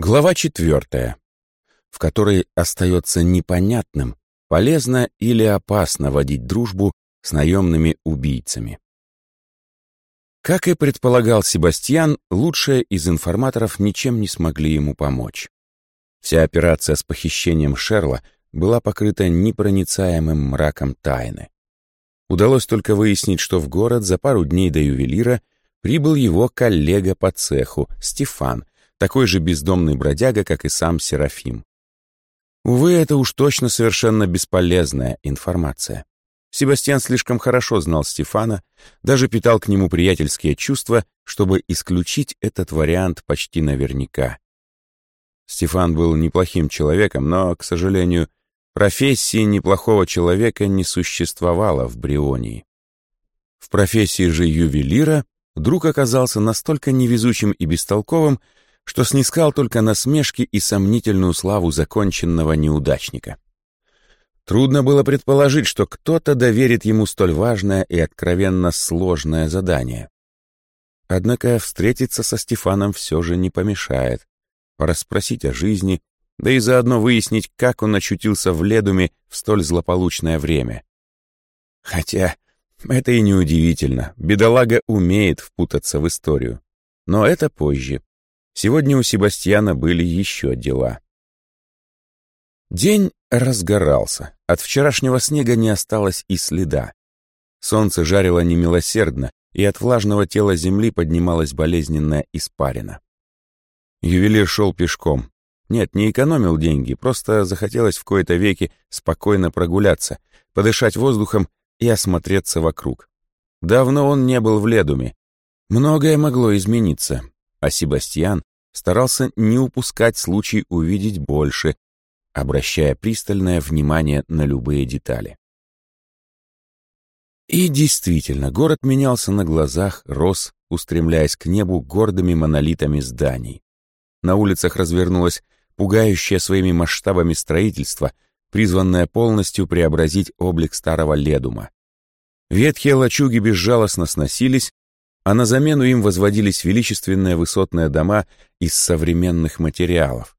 Глава четвертая, в которой остается непонятным, полезно или опасно водить дружбу с наемными убийцами. Как и предполагал Себастьян, лучшие из информаторов ничем не смогли ему помочь. Вся операция с похищением Шерла была покрыта непроницаемым мраком тайны. Удалось только выяснить, что в город за пару дней до ювелира прибыл его коллега по цеху, Стефан, такой же бездомный бродяга, как и сам Серафим. Увы, это уж точно совершенно бесполезная информация. Себастьян слишком хорошо знал Стефана, даже питал к нему приятельские чувства, чтобы исключить этот вариант почти наверняка. Стефан был неплохим человеком, но, к сожалению, профессии неплохого человека не существовало в Брионии. В профессии же ювелира друг оказался настолько невезучим и бестолковым, что снискал только насмешки и сомнительную славу законченного неудачника. Трудно было предположить, что кто-то доверит ему столь важное и откровенно сложное задание. Однако встретиться со Стефаном все же не помешает, расспросить о жизни, да и заодно выяснить, как он очутился в Ледуме в столь злополучное время. Хотя это и не удивительно, бедолага умеет впутаться в историю. Но это позже. Сегодня у Себастьяна были еще дела. День разгорался. От вчерашнего снега не осталось и следа. Солнце жарило немилосердно, и от влажного тела земли поднималась болезненная испарина. Ювелир шел пешком. Нет, не экономил деньги, просто захотелось в кои-то веки спокойно прогуляться, подышать воздухом и осмотреться вокруг. Давно он не был в Ледуме. Многое могло измениться, а Себастьян старался не упускать случай увидеть больше, обращая пристальное внимание на любые детали. И действительно, город менялся на глазах, рос, устремляясь к небу гордыми монолитами зданий. На улицах развернулось пугающее своими масштабами строительство, призванное полностью преобразить облик старого Ледума. Ветхие лачуги безжалостно сносились, а на замену им возводились величественные высотные дома из современных материалов.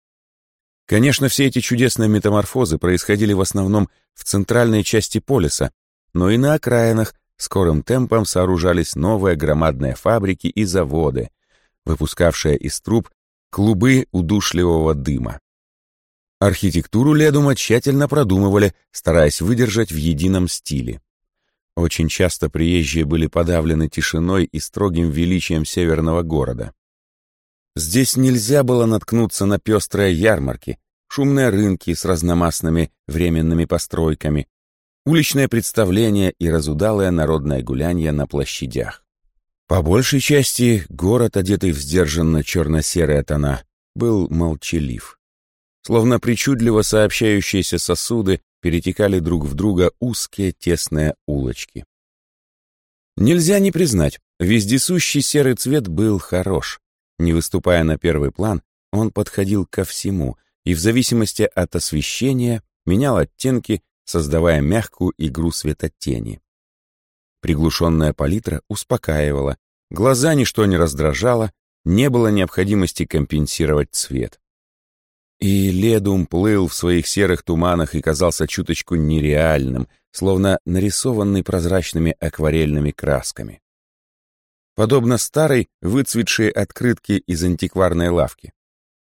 Конечно, все эти чудесные метаморфозы происходили в основном в центральной части полиса, но и на окраинах скорым темпом сооружались новые громадные фабрики и заводы, выпускавшие из труб клубы удушливого дыма. Архитектуру Ледума тщательно продумывали, стараясь выдержать в едином стиле. Очень часто приезжие были подавлены тишиной и строгим величием северного города. Здесь нельзя было наткнуться на пестрые ярмарки, шумные рынки с разномастными временными постройками, уличное представление и разудалое народное гулянье на площадях. По большей части город, одетый в сдержанно черно-серые тона, был молчалив. Словно причудливо сообщающиеся сосуды перетекали друг в друга узкие тесные улочки. Нельзя не признать, вездесущий серый цвет был хорош. Не выступая на первый план, он подходил ко всему и в зависимости от освещения менял оттенки, создавая мягкую игру светотени. Приглушенная палитра успокаивала, глаза ничто не раздражало, не было необходимости компенсировать цвет. И Ледум плыл в своих серых туманах и казался чуточку нереальным, словно нарисованный прозрачными акварельными красками. Подобно старой, выцветшей открытке из антикварной лавки.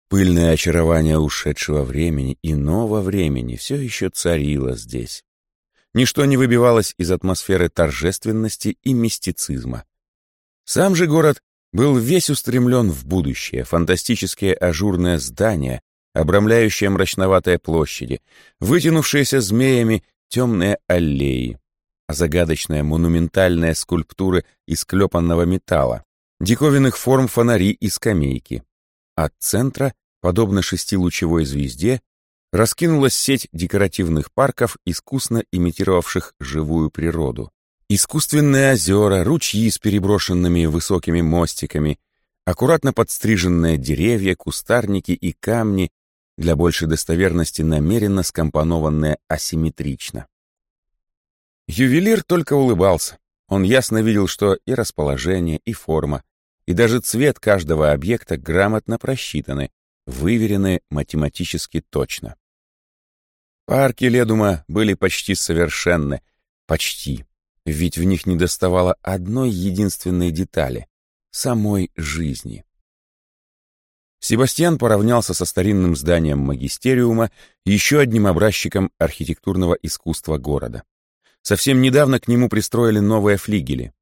Пыльное очарование ушедшего времени и нового времени все еще царило здесь. Ничто не выбивалось из атмосферы торжественности и мистицизма. Сам же город был весь устремлен в будущее, фантастические ажурные здания, обрамляющие мрачноватые площади, вытянувшиеся змеями темные аллеи, загадочная монументальная скульптура из клепанного металла, диковинных форм фонари и скамейки. От центра, подобно шестилучевой звезде, раскинулась сеть декоративных парков, искусно имитировавших живую природу. Искусственные озера, ручьи с переброшенными высокими мостиками, аккуратно подстриженные деревья, кустарники и камни, для большей достоверности намеренно скомпонованное асимметрично. Ювелир только улыбался. Он ясно видел, что и расположение, и форма, и даже цвет каждого объекта грамотно просчитаны, выверены математически точно. Парки Ледума были почти совершенны. Почти. Ведь в них недоставало одной единственной детали — самой жизни. Себастьян поравнялся со старинным зданием магистериума, еще одним образчиком архитектурного искусства города. Совсем недавно к нему пристроили новые флигели.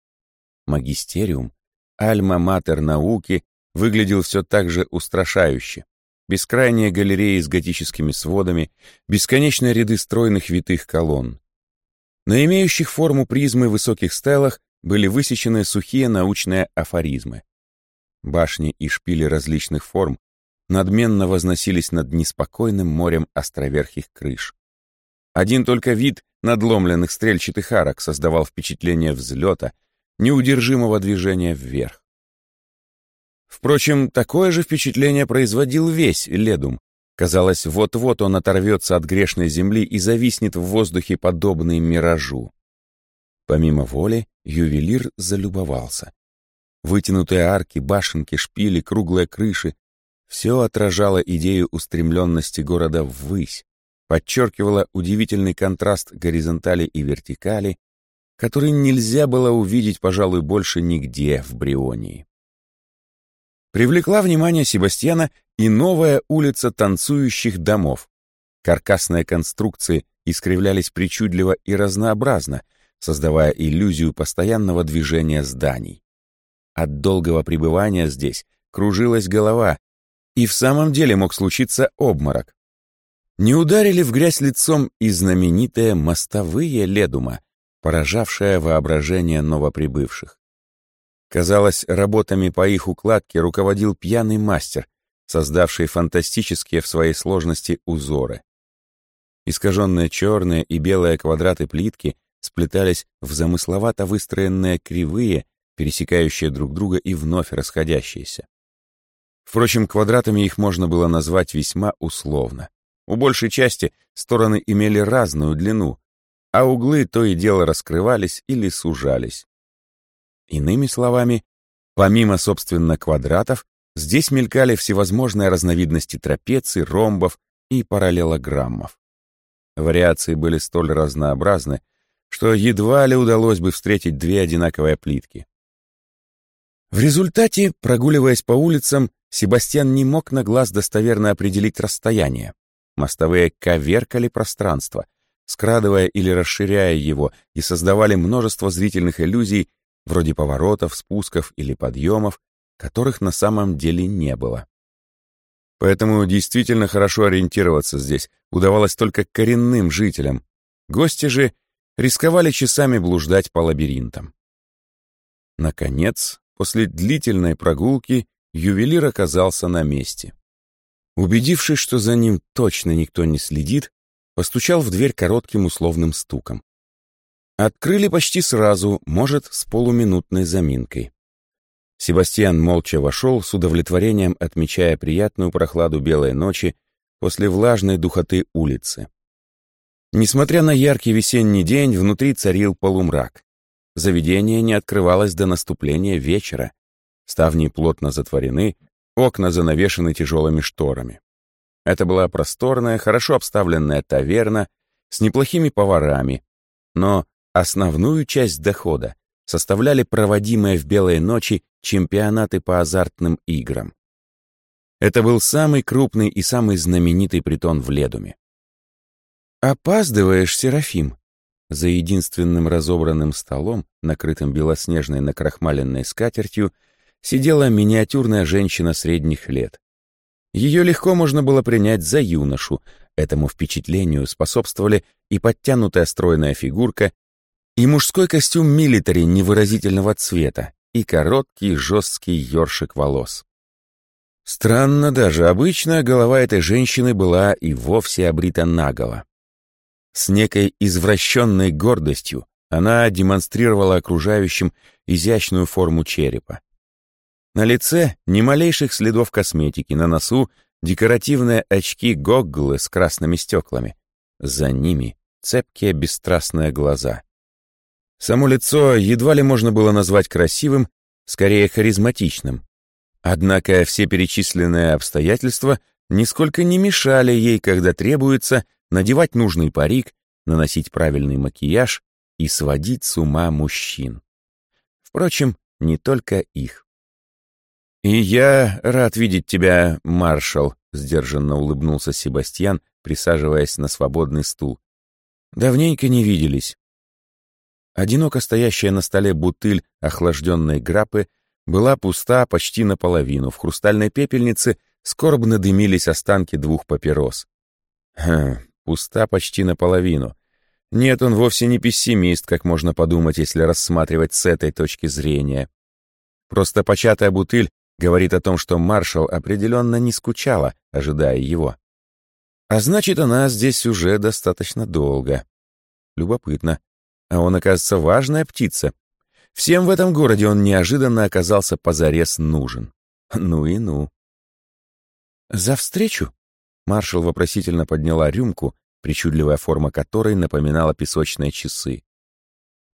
Магистериум, альма-матер науки, выглядел все так же устрашающе. Бескрайние галереи с готическими сводами, бесконечные ряды стройных витых колонн. На имеющих форму призмы высоких стелах были высечены сухие научные афоризмы. Башни и шпили различных форм надменно возносились над неспокойным морем островерхих крыш. Один только вид надломленных стрельчатых арок создавал впечатление взлета, неудержимого движения вверх. Впрочем, такое же впечатление производил весь Ледум. Казалось, вот-вот он оторвется от грешной земли и зависнет в воздухе, подобный миражу. Помимо воли, ювелир залюбовался. Вытянутые арки, башенки, шпили, круглые крыши — все отражало идею устремленности города ввысь, подчеркивало удивительный контраст горизонтали и вертикали, который нельзя было увидеть, пожалуй, больше нигде в Брионии. Привлекла внимание Себастьяна и новая улица танцующих домов. Каркасные конструкции искривлялись причудливо и разнообразно, создавая иллюзию постоянного движения зданий. От долгого пребывания здесь кружилась голова, и в самом деле мог случиться обморок. Не ударили в грязь лицом и знаменитые мостовые Ледума, поражавшая воображение новоприбывших. Казалось, работами по их укладке руководил пьяный мастер, создавший фантастические в своей сложности узоры. Искаженные черные и белые квадраты плитки сплетались в замысловато выстроенные кривые пересекающие друг друга и вновь расходящиеся. Впрочем, квадратами их можно было назвать весьма условно. У большей части стороны имели разную длину, а углы то и дело раскрывались или сужались. Иными словами, помимо, собственно, квадратов, здесь мелькали всевозможные разновидности трапеций, ромбов и параллелограммов. Вариации были столь разнообразны, что едва ли удалось бы встретить две одинаковые плитки. В результате, прогуливаясь по улицам, Себастьян не мог на глаз достоверно определить расстояние. Мостовые коверкали пространство, скрадывая или расширяя его, и создавали множество зрительных иллюзий, вроде поворотов, спусков или подъемов, которых на самом деле не было. Поэтому действительно хорошо ориентироваться здесь удавалось только коренным жителям. Гости же рисковали часами блуждать по лабиринтам. Наконец, После длительной прогулки ювелир оказался на месте. Убедившись, что за ним точно никто не следит, постучал в дверь коротким условным стуком. Открыли почти сразу, может, с полуминутной заминкой. Себастьян молча вошел, с удовлетворением отмечая приятную прохладу белой ночи после влажной духоты улицы. Несмотря на яркий весенний день, внутри царил полумрак. Заведение не открывалось до наступления вечера. Ставни плотно затворены, окна занавешены тяжелыми шторами. Это была просторная, хорошо обставленная таверна с неплохими поварами, но основную часть дохода составляли проводимые в белые ночи чемпионаты по азартным играм. Это был самый крупный и самый знаменитый притон в Ледуме. «Опаздываешь, Серафим», за единственным разобранным столом, накрытым белоснежной накрахмаленной скатертью, сидела миниатюрная женщина средних лет. Ее легко можно было принять за юношу, этому впечатлению способствовали и подтянутая стройная фигурка, и мужской костюм милитари невыразительного цвета, и короткий жесткий ёршик волос. Странно даже, обычно голова этой женщины была и вовсе обрита наголо. С некой извращенной гордостью она демонстрировала окружающим изящную форму черепа. На лице ни малейших следов косметики, на носу декоративные очки-гогглы с красными стеклами. За ними цепкие бесстрастные глаза. Само лицо едва ли можно было назвать красивым, скорее харизматичным. Однако все перечисленные обстоятельства нисколько не мешали ей, когда требуется, надевать нужный парик, наносить правильный макияж и сводить с ума мужчин. Впрочем, не только их. «И я рад видеть тебя, маршал», — сдержанно улыбнулся Себастьян, присаживаясь на свободный стул. «Давненько не виделись». Одиноко стоящая на столе бутыль охлажденной грапы была пуста почти наполовину. В хрустальной пепельнице скорбно дымились останки двух папирос. Хм, пуста почти наполовину. Нет, он вовсе не пессимист, как можно подумать, если рассматривать с этой точки зрения. Просто початая бутыль говорит о том, что маршал определенно не скучала, ожидая его. А значит, она здесь уже достаточно долго. Любопытно. А он, оказывается, важная птица. Всем в этом городе он неожиданно оказался позарез нужен. Ну и ну. «За встречу?» Маршал вопросительно подняла рюмку, причудливая форма которой напоминала песочные часы.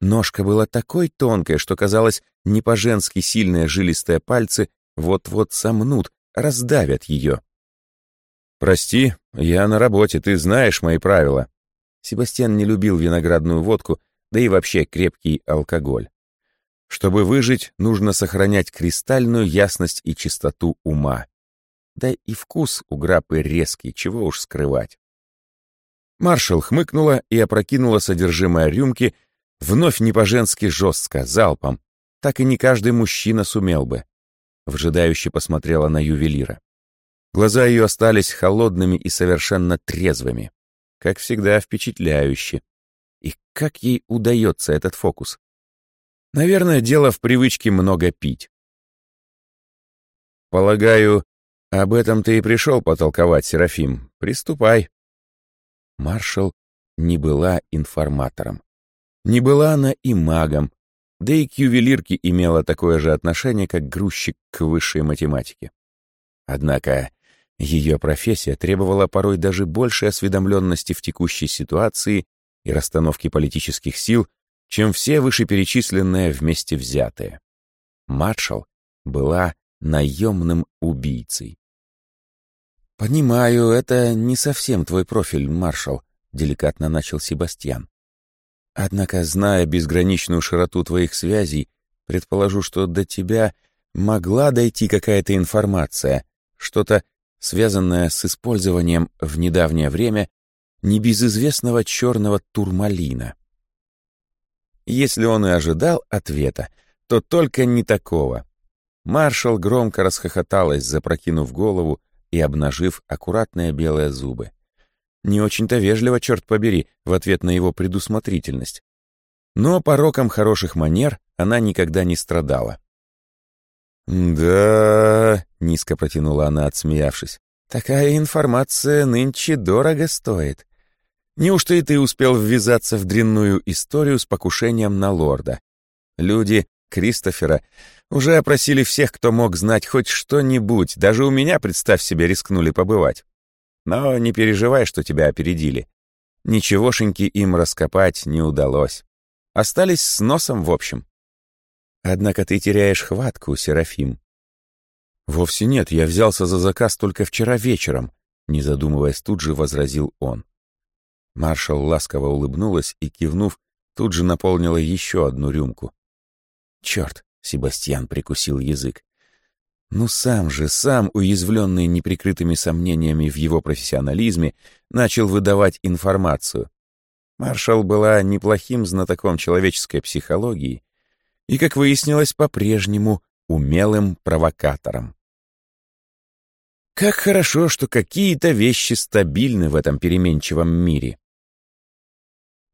Ножка была такой тонкой, что казалось, не по-женски сильные жилистые пальцы вот-вот сомнут, раздавят ее. «Прости, я на работе, ты знаешь мои правила». Себастьян не любил виноградную водку, да и вообще крепкий алкоголь. Чтобы выжить, нужно сохранять кристальную ясность и чистоту ума. Да и вкус у грапы резкий, чего уж скрывать. Маршал хмыкнула и опрокинула содержимое рюмки вновь не по-женски жестко, залпом. Так и не каждый мужчина сумел бы. Вжидающе посмотрела на ювелира. Глаза ее остались холодными и совершенно трезвыми. Как всегда, впечатляюще. И как ей удается этот фокус? Наверное, дело в привычке много пить. Полагаю, об этом ты и пришел потолковать, Серафим. Приступай. Маршал не была информатором. Не была она и магом, да и к ювелирке имела такое же отношение, как грузчик к высшей математике. Однако ее профессия требовала порой даже большей осведомленности в текущей ситуации и расстановке политических сил, чем все вышеперечисленные вместе взятые. Маршал была наемным убийцей. «Понимаю, это не совсем твой профиль, маршал», — деликатно начал Себастьян. «Однако, зная безграничную широту твоих связей, предположу, что до тебя могла дойти какая-то информация, что-то связанное с использованием в недавнее время небезызвестного черного турмалина. Если он и ожидал ответа, то только не такого. Маршал громко расхохоталась, запрокинув голову и обнажив аккуратные белые зубы. Не очень-то вежливо, черт побери, в ответ на его предусмотрительность. Но пороком хороших манер она никогда не страдала. «Да...» — низко протянула она, отсмеявшись. «Такая информация нынче дорого стоит. Неужто и ты успел ввязаться в дрянную историю с покушением на лорда? Люди Кристофера уже опросили всех, кто мог знать хоть что-нибудь, даже у меня, представь себе, рискнули побывать. Но не переживай, что тебя опередили. Ничегошеньки им раскопать не удалось. Остались с носом в общем. Однако ты теряешь хватку, Серафим. Вовсе нет, я взялся за заказ только вчера вечером, не задумываясь, тут же возразил он. Маршал ласково улыбнулась и, кивнув, тут же наполнила еще одну рюмку. Черт, Себастьян прикусил язык. Ну сам же, сам, уязвленный неприкрытыми сомнениями в его профессионализме, начал выдавать информацию. Маршал была неплохим знатоком человеческой психологии и, как выяснилось, по-прежнему умелым провокатором. Как хорошо, что какие-то вещи стабильны в этом переменчивом мире.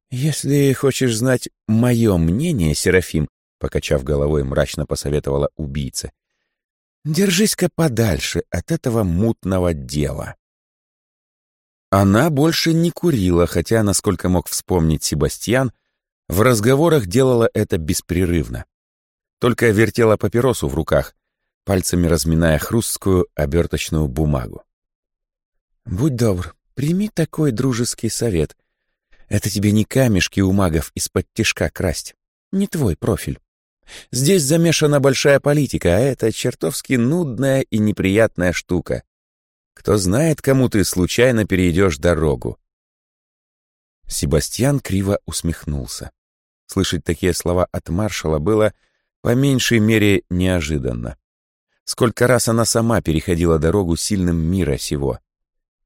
«Если хочешь знать мое мнение, Серафим», покачав головой, мрачно посоветовала убийца, «держись-ка подальше от этого мутного дела». Она больше не курила, хотя, насколько мог вспомнить Себастьян, в разговорах делала это беспрерывно. Только вертела папиросу в руках, пальцами разминая хрусткую оберточную бумагу. «Будь добр, прими такой дружеский совет. Это тебе не камешки у магов из-под тишка красть. Не твой профиль. Здесь замешана большая политика, а это чертовски нудная и неприятная штука. Кто знает, кому ты случайно перейдешь дорогу. Себастьян криво усмехнулся. Слышать такие слова от маршала было, по меньшей мере, неожиданно. Сколько раз она сама переходила дорогу сильным мира сего.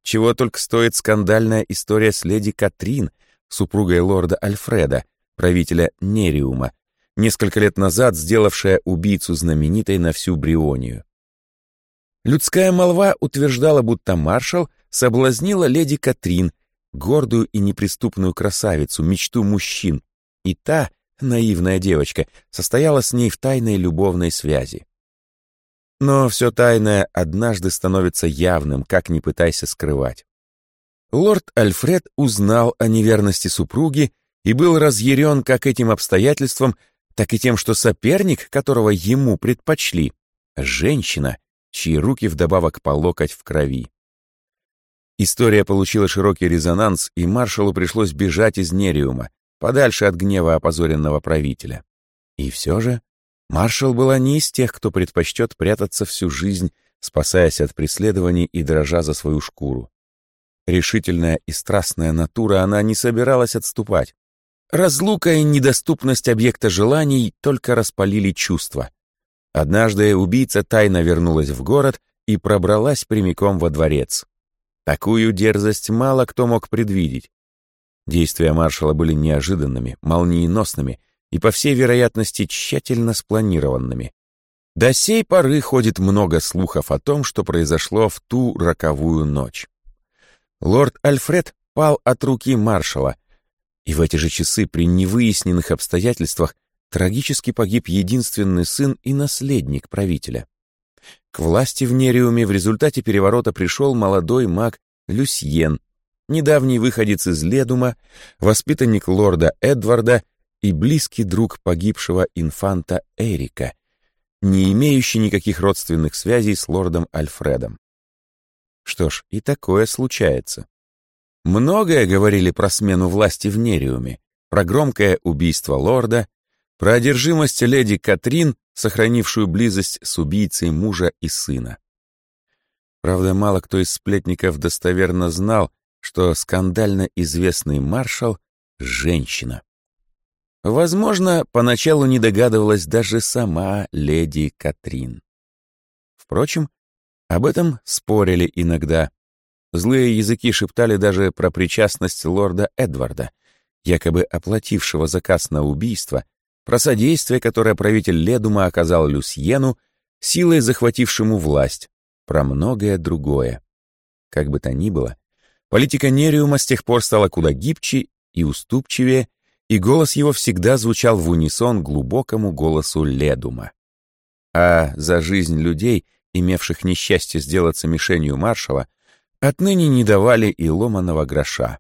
Чего только стоит скандальная история с леди Катрин, супругой лорда Альфреда, правителя Нериума, несколько лет назад сделавшая убийцу знаменитой на всю Брионию. Людская молва утверждала, будто маршал соблазнила леди Катрин, гордую и неприступную красавицу, мечту мужчин, и та, наивная девочка, состояла с ней в тайной любовной связи. Но все тайное однажды становится явным, как ни пытайся скрывать. Лорд Альфред узнал о неверности супруги и был разъярен как этим обстоятельством, так и тем, что соперник, которого ему предпочли, женщина, чьи руки вдобавок по локоть в крови. История получила широкий резонанс, и маршалу пришлось бежать из Нериума, подальше от гнева опозоренного правителя. И все же маршал была не из тех, кто предпочтет прятаться всю жизнь, спасаясь от преследований и дрожа за свою шкуру. Решительная и страстная натура, она не собиралась отступать. Разлука и недоступность объекта желаний только распалили чувства. Однажды убийца тайно вернулась в город и пробралась прямиком во дворец. Такую дерзость мало кто мог предвидеть. Действия маршала были неожиданными, молниеносными и, по всей вероятности, тщательно спланированными. До сей поры ходит много слухов о том, что произошло в ту роковую ночь. Лорд Альфред пал от руки маршала, и в эти же часы при невыясненных обстоятельствах трагически погиб единственный сын и наследник правителя. К власти в Нериуме в результате переворота пришел молодой маг Люсьен, недавний выходец из Ледума, воспитанник лорда Эдварда и близкий друг погибшего инфанта Эрика, не имеющий никаких родственных связей с лордом Альфредом. Что ж, и такое случается. Многое говорили про смену власти в Нериуме, про громкое убийство лорда, про одержимость леди Катрин, сохранившую близость с убийцей мужа и сына. Правда, мало кто из сплетников достоверно знал, что скандально известный маршал — женщина. Возможно, поначалу не догадывалась даже сама леди Катрин. Впрочем, об этом спорили иногда, Злые языки шептали даже про причастность лорда Эдварда, якобы оплатившего заказ на убийство, про содействие, которое правитель Ледума оказал Люсьену, силой захватившему власть, про многое другое. Как бы то ни было, политика Нериума с тех пор стала куда гибче и уступчивее, и голос его всегда звучал в унисон глубокому голосу Ледума. А за жизнь людей, имевших несчастье сделаться мишенью маршала, отныне не давали и ломаного гроша.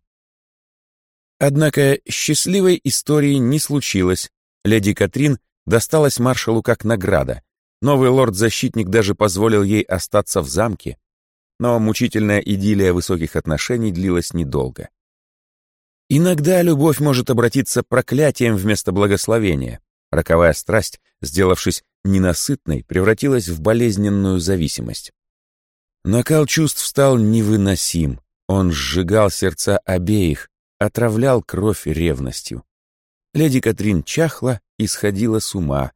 Однако счастливой истории не случилось. Леди Катрин досталась маршалу как награда. Новый лорд-защитник даже позволил ей остаться в замке. Но мучительная идиллия высоких отношений длилась недолго. Иногда любовь может обратиться проклятием вместо благословения. Роковая страсть, сделавшись ненасытной, превратилась в болезненную зависимость. Накал чувств стал невыносим. Он сжигал сердца обеих, отравлял кровь ревностью. Леди Катрин чахла и сходила с ума,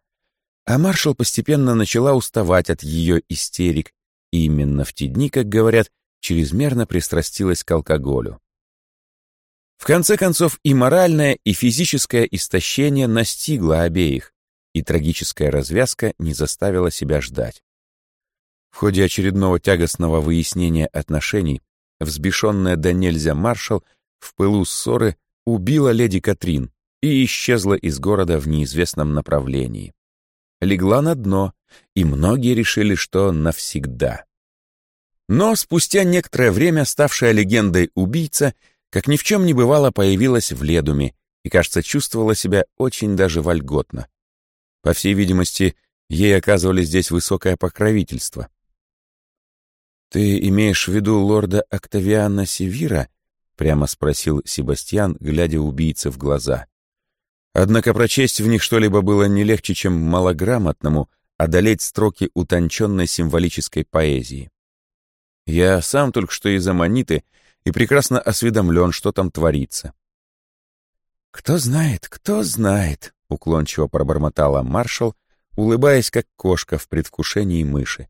а маршал постепенно начала уставать от ее истерик, и именно в те дни, как говорят, чрезмерно пристрастилась к алкоголю. В конце концов, и моральное, и физическое истощение настигло обеих, и трагическая развязка не заставила себя ждать. В ходе очередного тягостного выяснения отношений взбешенная до нельзя маршал в пылу ссоры убила леди Катрин и исчезла из города в неизвестном направлении. Легла на дно, и многие решили, что навсегда. Но спустя некоторое время ставшая легендой убийца, как ни в чем не бывало, появилась в Ледуме и, кажется, чувствовала себя очень даже вольготно. По всей видимости, ей оказывали здесь высокое покровительство. «Ты имеешь в виду лорда Октавиана Севира?» — прямо спросил Себастьян, глядя убийце в глаза. Однако прочесть в них что-либо было не легче, чем малограмотному одолеть строки утонченной символической поэзии. Я сам только что из Аманиты и прекрасно осведомлен, что там творится. «Кто знает, кто знает», — уклончиво пробормотала маршал, улыбаясь, как кошка в предвкушении мыши.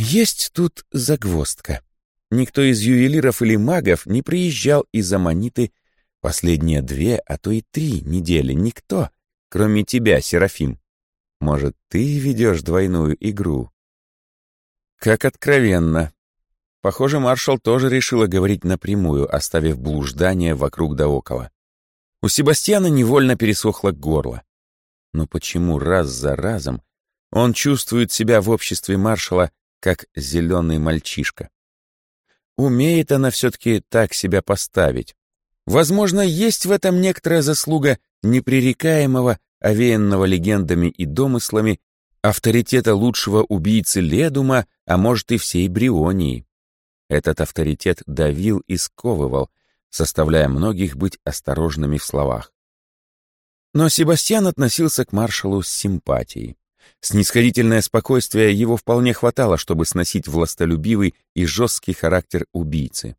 «Есть тут загвоздка. Никто из ювелиров или магов не приезжал из Аманиты последние две, а то и три недели. Никто, кроме тебя, Серафим. Может, ты ведешь двойную игру?» «Как откровенно», Похоже, маршал тоже решила говорить напрямую, оставив блуждание вокруг да около. У Себастьяна невольно пересохло горло. Но почему раз за разом он чувствует себя в обществе маршала как зеленый мальчишка? Умеет она все-таки так себя поставить. Возможно, есть в этом некоторая заслуга непререкаемого, овеянного легендами и домыслами, авторитета лучшего убийцы Ледума, а может и всей Брионии. Этот авторитет давил и сковывал, заставляя многих быть осторожными в словах. Но Себастьян относился к маршалу с симпатией. Снисходительное спокойствие его вполне хватало, чтобы сносить властолюбивый и жесткий характер убийцы.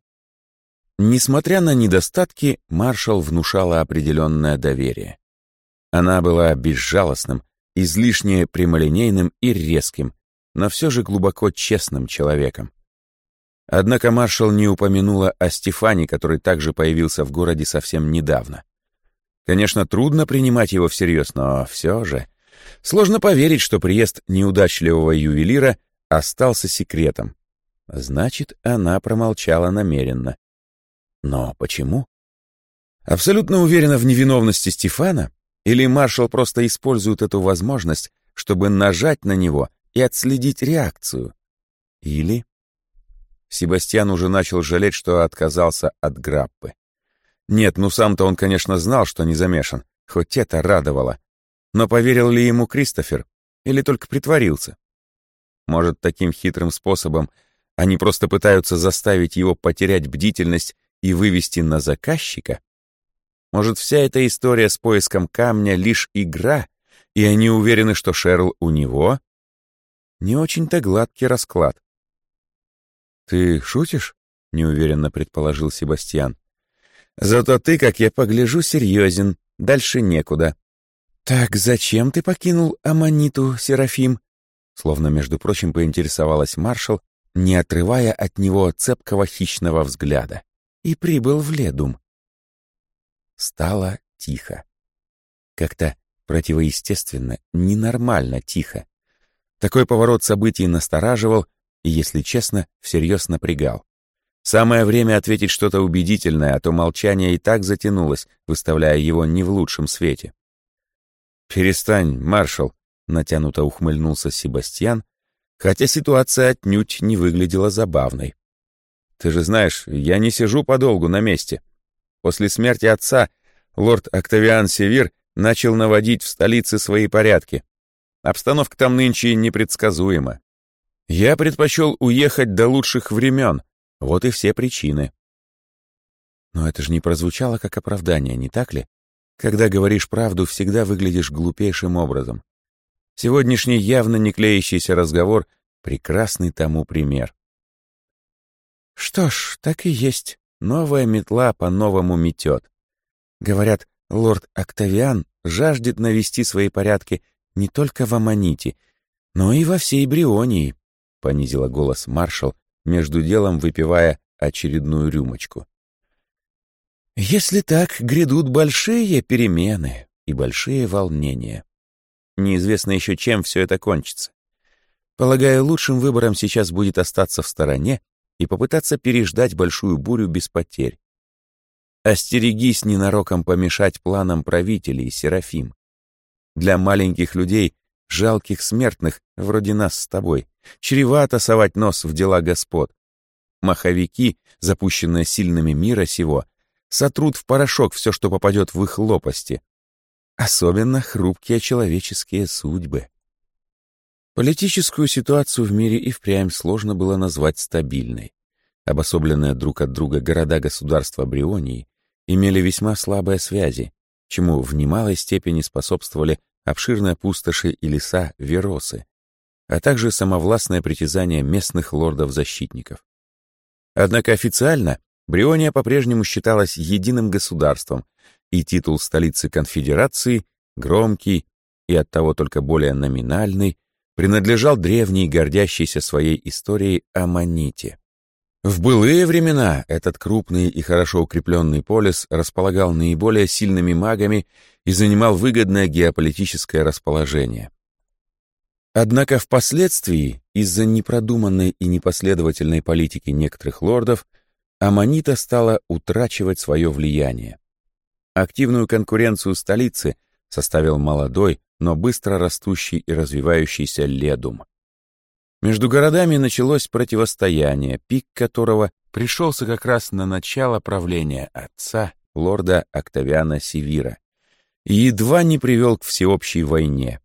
Несмотря на недостатки, маршал внушала определенное доверие. Она была безжалостным, излишне прямолинейным и резким, но все же глубоко честным человеком. Однако маршал не упомянула о Стефане, который также появился в городе совсем недавно. Конечно, трудно принимать его всерьез, но все же... Сложно поверить, что приезд неудачливого ювелира остался секретом. Значит, она промолчала намеренно. Но почему? Абсолютно уверена в невиновности Стефана? Или маршал просто использует эту возможность, чтобы нажать на него и отследить реакцию? Или... Себастьян уже начал жалеть, что отказался от граппы. Нет, ну сам-то он, конечно, знал, что не замешан, хоть это радовало. Но поверил ли ему Кристофер? Или только притворился? Может, таким хитрым способом они просто пытаются заставить его потерять бдительность и вывести на заказчика? Может, вся эта история с поиском камня — лишь игра, и они уверены, что Шерл у него? Не очень-то гладкий расклад. «Ты шутишь?» — неуверенно предположил Себастьян. «Зато ты, как я погляжу, серьезен. Дальше некуда». «Так зачем ты покинул Аманиту, Серафим?» Словно, между прочим, поинтересовалась маршал, не отрывая от него цепкого хищного взгляда. И прибыл в Ледум. Стало тихо. Как-то противоестественно, ненормально тихо. Такой поворот событий настораживал, и, если честно, всерьез напрягал. Самое время ответить что-то убедительное, а то молчание и так затянулось, выставляя его не в лучшем свете. «Перестань, маршал», — натянуто ухмыльнулся Себастьян, хотя ситуация отнюдь не выглядела забавной. «Ты же знаешь, я не сижу подолгу на месте. После смерти отца лорд Октавиан Севир начал наводить в столице свои порядки. Обстановка там нынче непредсказуема. Я предпочел уехать до лучших времен. Вот и все причины. Но это же не прозвучало как оправдание, не так ли? Когда говоришь правду, всегда выглядишь глупейшим образом. Сегодняшний явно не клеящийся разговор — прекрасный тому пример. Что ж, так и есть. Новая метла по-новому метет. Говорят, лорд Октавиан жаждет навести свои порядки не только в Аманите, но и во всей Брионии. — понизила голос маршал, между делом выпивая очередную рюмочку. «Если так, грядут большие перемены и большие волнения. Неизвестно еще, чем все это кончится. Полагаю, лучшим выбором сейчас будет остаться в стороне и попытаться переждать большую бурю без потерь. Остерегись ненароком помешать планам правителей, Серафим. Для маленьких людей, жалких смертных, вроде нас с тобой, Чревато совать нос в дела господ. Маховики, запущенные сильными мира сего, сотрут в порошок все, что попадет в их лопасти. Особенно хрупкие человеческие судьбы. Политическую ситуацию в мире и впрямь сложно было назвать стабильной. Обособленные друг от друга города-государства Брионии имели весьма слабые связи, чему в немалой степени способствовали обширные пустоши и леса Веросы, а также самовластное притязание местных лордов-защитников. Однако официально Бриония по-прежнему считалась единым государством, и титул столицы конфедерации, громкий и оттого только более номинальный, принадлежал древней, гордящейся своей историей Аманите. В былые времена этот крупный и хорошо укрепленный полис располагал наиболее сильными магами и занимал выгодное геополитическое расположение. Однако впоследствии, из-за непродуманной и непоследовательной политики некоторых лордов, Аманита стала утрачивать свое влияние. Активную конкуренцию столицы составил молодой, но быстро растущий и развивающийся Ледум. Между городами началось противостояние, пик которого пришелся как раз на начало правления отца, лорда Октавиана Севира, и едва не привел к всеобщей войне.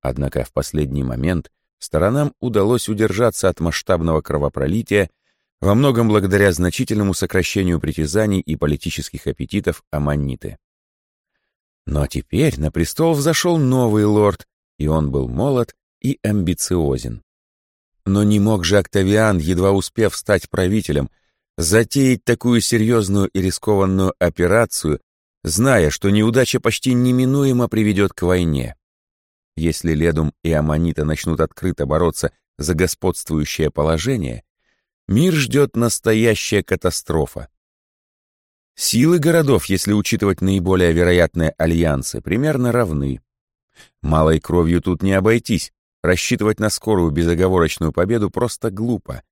Однако в последний момент сторонам удалось удержаться от масштабного кровопролития, во многом благодаря значительному сокращению притязаний и политических аппетитов Аманиты. Но теперь на престол взошел новый лорд, и он был молод и амбициозен. Но не мог же Октавиан, едва успев стать правителем, затеять такую серьезную и рискованную операцию, зная, что неудача почти неминуемо приведет к войне. Если Ледум и Аманита начнут открыто бороться за господствующее положение, мир ждет настоящая катастрофа. Силы городов, если учитывать наиболее вероятные альянсы, примерно равны. Малой кровью тут не обойтись, рассчитывать на скорую безоговорочную победу просто глупо.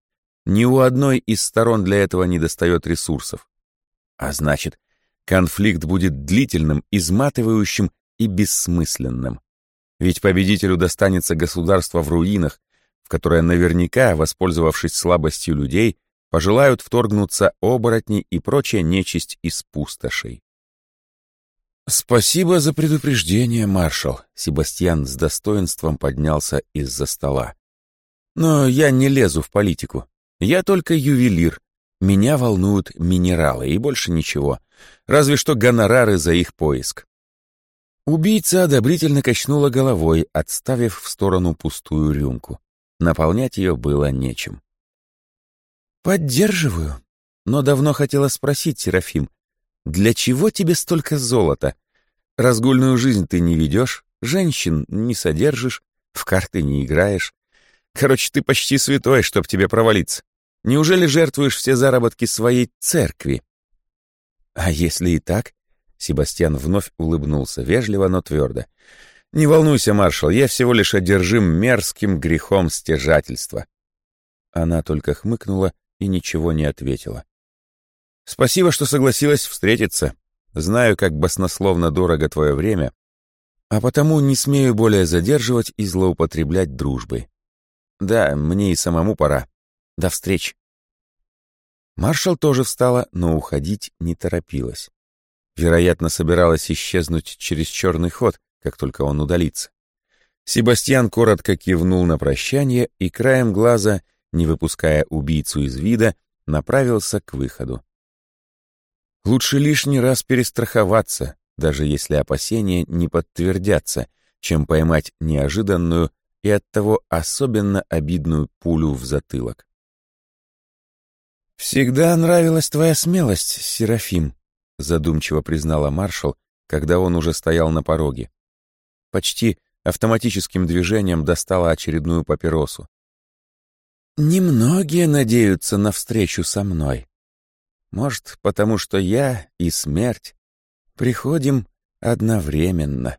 Ни у одной из сторон для этого не достает ресурсов. А значит, конфликт будет длительным, изматывающим и бессмысленным. Ведь победителю достанется государство в руинах, которое наверняка, воспользовавшись слабостью людей, пожелают вторгнуться оборотни и прочая нечисть из пустошей. «Спасибо за предупреждение, маршал», — Себастьян с достоинством поднялся из-за стола. «Но я не лезу в политику. Я только ювелир. Меня волнуют минералы и больше ничего. Разве что гонорары за их поиск. Убийца одобрительно качнула головой, отставив в сторону пустую рюмку. Наполнять ее было нечем. «Поддерживаю. Но давно хотела спросить, Серафим, для чего тебе столько золота? Разгульную жизнь ты не ведешь, женщин не содержишь, в карты не играешь. Короче, ты почти святой, чтоб тебе провалиться. Неужели жертвуешь все заработки своей церкви? А если и так, Себастьян вновь улыбнулся, вежливо, но твердо. «Не волнуйся, маршал, я всего лишь одержим мерзким грехом стяжательства». Она только хмыкнула и ничего не ответила. «Спасибо, что согласилась встретиться. Знаю, как баснословно дорого твое время, а потому не смею более задерживать и злоупотреблять дружбой. Да, мне и самому пора. До встречи». Маршал тоже встала, но уходить не торопилась. Вероятно, собиралась исчезнуть через черный ход, как только он удалится. Себастьян коротко кивнул на прощание и краем глаза, не выпуская убийцу из вида, направился к выходу. Лучше лишний раз перестраховаться, даже если опасения не подтвердятся, чем поймать неожиданную и оттого особенно обидную пулю в затылок. «Всегда нравилась твоя смелость, Серафим», задумчиво признала маршал, когда он уже стоял на пороге. Почти автоматическим движением достала очередную папиросу. «Немногие надеются на встречу со мной. Может, потому что я и смерть приходим одновременно».